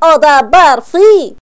O da barfi.